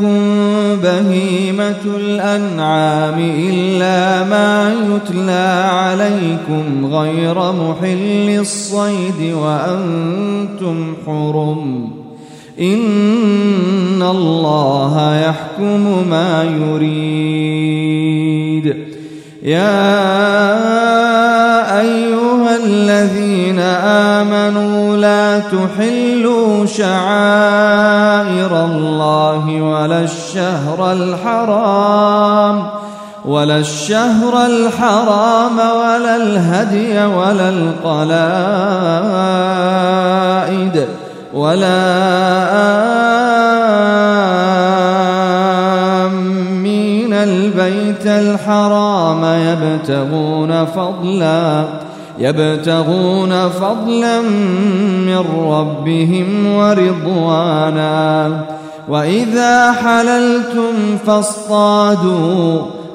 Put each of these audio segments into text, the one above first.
لكم ولا الشهر الحرام ولا الهدي ولا القلائد ولا آمين البيت الحرام يبتغون فضلا يبتغون فضلا من ربهم ورضوانا وإذا حللتم فاصطادوا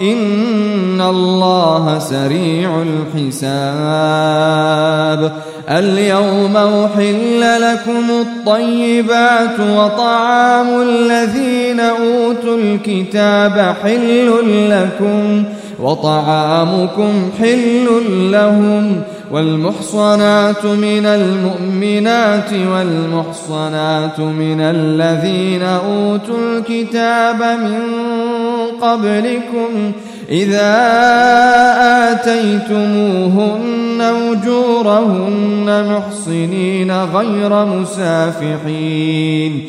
إن الله سريع الحساب اليوم أحل لكم الطيبات وطعام الذين أوتوا الكتاب حل لكم وطعامكم حل لهم والمحصنات من المؤمنات والمحصنات من الذين أوتوا الكتاب من قبلكم إذا آتيتموهن أجورهن محصنين غير مسافحين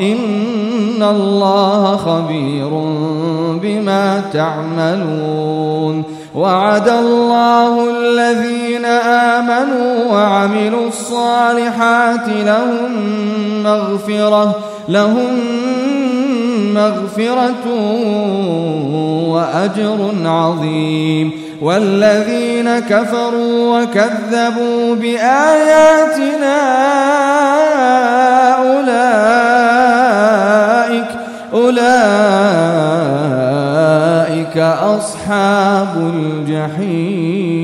إن الله خبير بما تعملون وعد الله الذين آمنوا وعملوا الصالحات لهم مغفرة لهم مغفرة وأجر عظيم. والذين كفروا وكذبوا بآياتنا أولئك أولئك أصحاب الجحيم.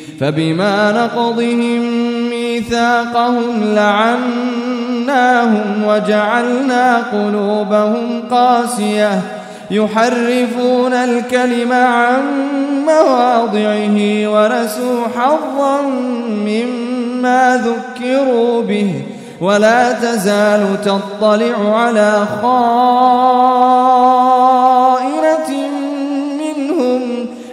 فبما نقضهم ميثاقهم لعناهم وجعلنا قلوبهم قاسية. يحرفون الكلم عن مواضعه ونسوا حظا مما ذكروا به. ولا تزال تطلع على خائنة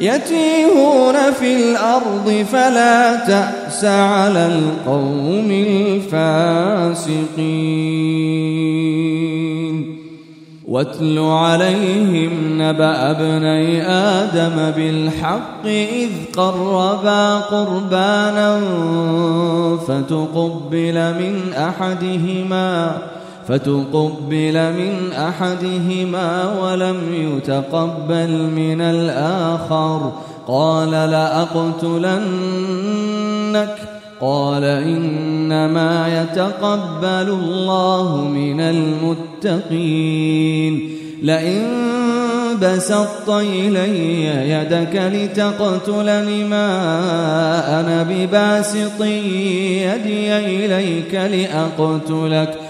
يتيهون في الأرض فلا تأس على القوم الفاسقين. واتل عليهم نبأ ابني آدم بالحق إذ قربا قربانا فتقبل من أحدهما فتقبل من أحدهما ولم يتقبل من الآخر. قال لأقتلنك. قال إنما يتقبل الله من المتقين. لئن بسطت إلي يدك لتقتلني ما أنا بباسط يدي إليك لأقتلك.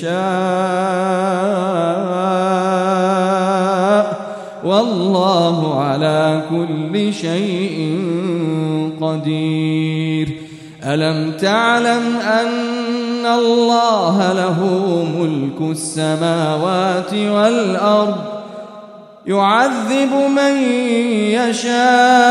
يشاء والله على كل شيء قدير. ألم تعلم أن الله له ملك السماوات والأرض يعذب من يشاء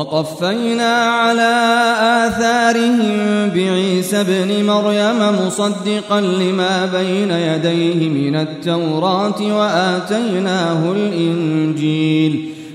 وقفينا على آثارهم بعيسى ابن مريم مصدقا لما بين يديه من التوراة وآتيناه الإنجيل.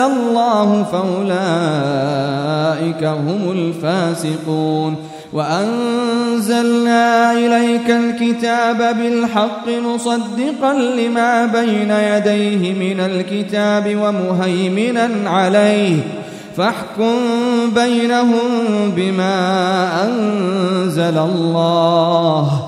الله فأولئك هم الفاسقون وأنزلنا إليك الكتاب بالحق مصدقا لما بين يديه من الكتاب ومهيمنا عليه فاحكم بينهم بما أنزل الله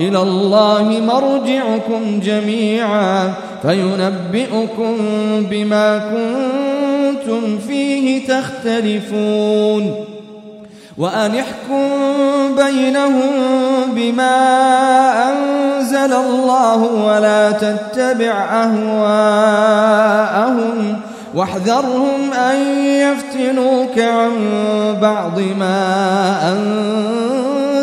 إلى الله مرجعكم جميعا فينبئكم بما كنتم فيه تختلفون وأن احكم بينهم بما أنزل الله ولا تتبع أهواءهم واحذرهم أن يفتنوك عن بعض ما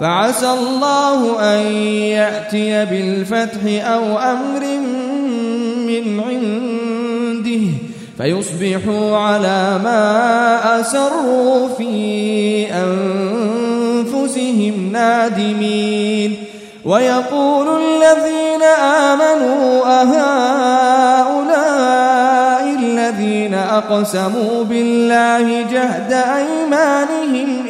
فعسى الله أن يأتي بالفتح أو أمر من عنده فيصبحوا على ما أسروا في أنفسهم نادمين. ويقول الذين آمنوا أهؤلاء الذين أقسموا بالله جهد أيمانهم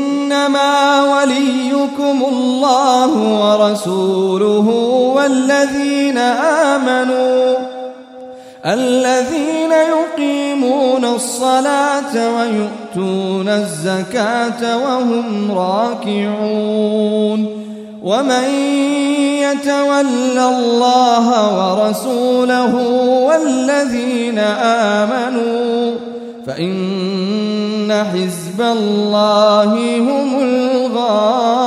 إنما وليكم الله ورسوله والذين آمنوا الذين يقيمون الصلاة ويؤتون الزكاة وهم راكعون. ومن يتول الله ورسوله والذين آمنوا فإن حزب الله هم الغالبون.